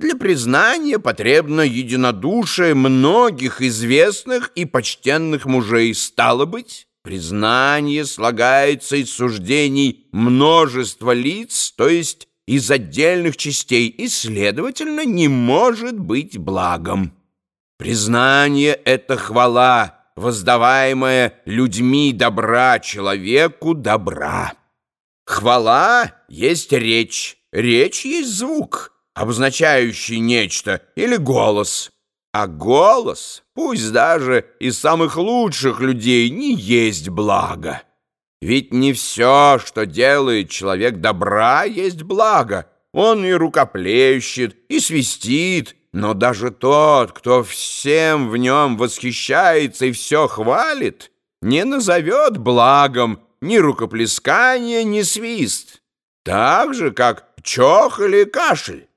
Для признания потребно единодушие многих известных и почтенных мужей. Стало быть, признание слагается из суждений множества лиц, то есть из отдельных частей, и, следовательно, не может быть благом. Признание — это хвала, воздаваемая людьми добра человеку добра. Хвала есть речь, речь есть звук — обозначающий нечто, или голос. А голос, пусть даже из самых лучших людей, не есть благо. Ведь не все, что делает человек добра, есть благо. Он и рукоплещет, и свистит, но даже тот, кто всем в нем восхищается и все хвалит, не назовет благом ни рукоплескание, ни свист, так же, как чох или кашель.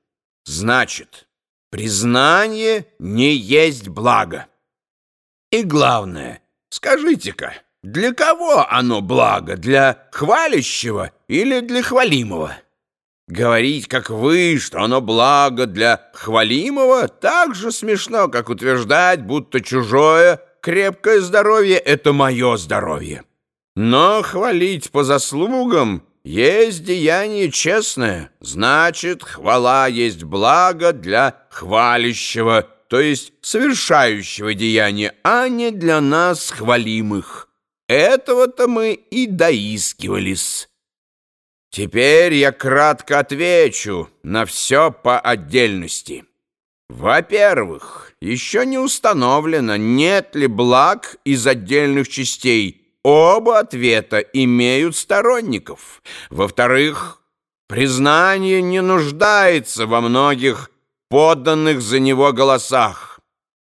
Значит, признание не есть благо. И главное, скажите-ка, для кого оно благо? Для хвалящего или для хвалимого? Говорить, как вы, что оно благо для хвалимого, так же смешно, как утверждать, будто чужое крепкое здоровье — это мое здоровье. Но хвалить по заслугам — есть деяние честное, значит, хвала есть благо для хвалящего, то есть совершающего деяние, а не для нас хвалимых. Этого-то мы и доискивались. Теперь я кратко отвечу на все по отдельности. Во-первых, еще не установлено, нет ли благ из отдельных частей – Оба ответа имеют сторонников. Во-вторых, признание не нуждается во многих подданных за него голосах.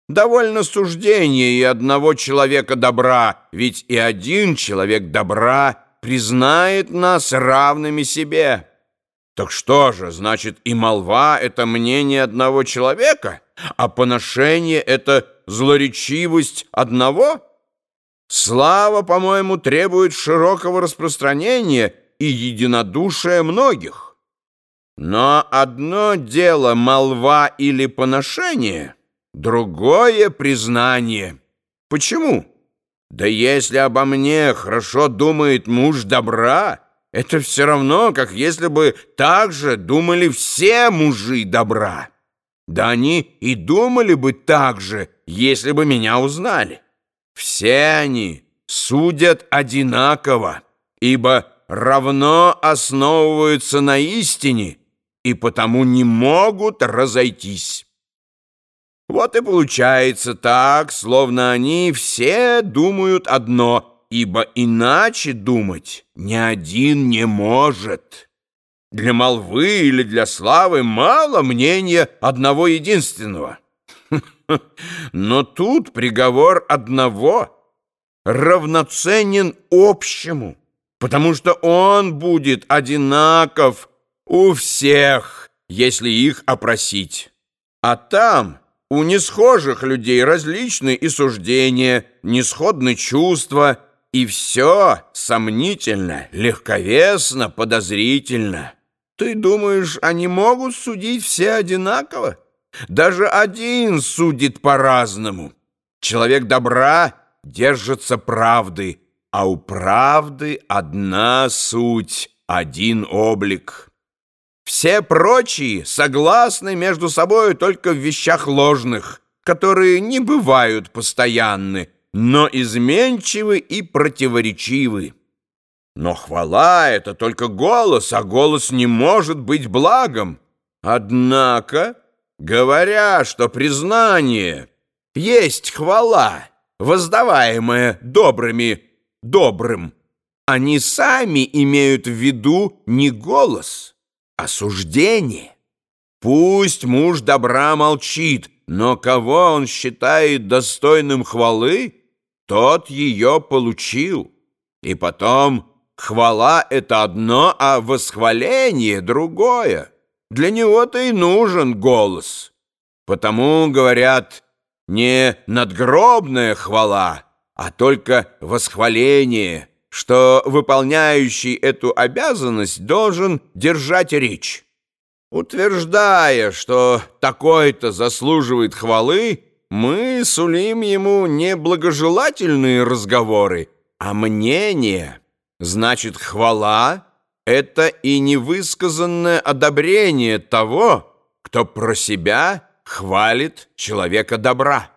Довольно суждение и одного человека добра, ведь и один человек добра признает нас равными себе. Так что же, значит, и молва — это мнение одного человека, а поношение — это злоречивость одного — Слава, по-моему, требует широкого распространения и единодушия многих. Но одно дело молва или поношение, другое признание. Почему? Да если обо мне хорошо думает муж добра, это все равно, как если бы так же думали все мужи добра. Да они и думали бы так же, если бы меня узнали. Все они судят одинаково, ибо равно основываются на истине и потому не могут разойтись. Вот и получается так, словно они все думают одно, ибо иначе думать ни один не может. Для молвы или для славы мало мнения одного единственного — но тут приговор одного равноценен общему, потому что он будет одинаков у всех, если их опросить. А там у несхожих людей различны и суждения, несходны чувства, и все сомнительно, легковесно, подозрительно. Ты думаешь, они могут судить все одинаково? Даже один судит по-разному. Человек добра держится правды, а у правды одна суть, один облик. Все прочие согласны между собой только в вещах ложных, которые не бывают постоянны, но изменчивы и противоречивы. Но хвала — это только голос, а голос не может быть благом. Однако говоря, что признание есть хвала, воздаваемая добрыми добрым, они сами имеют в виду не голос, а суждение. Пусть муж добра молчит, но кого он считает достойным хвалы, тот ее получил. И потом хвала — это одно, а восхваление — другое. Для него-то и нужен голос. Потому, говорят, не надгробная хвала, а только восхваление, что выполняющий эту обязанность должен держать речь. Утверждая, что такой-то заслуживает хвалы, мы сулим ему не благожелательные разговоры, а мнение. Значит, хвала — это и невысказанное одобрение того, кто про себя хвалит человека добра.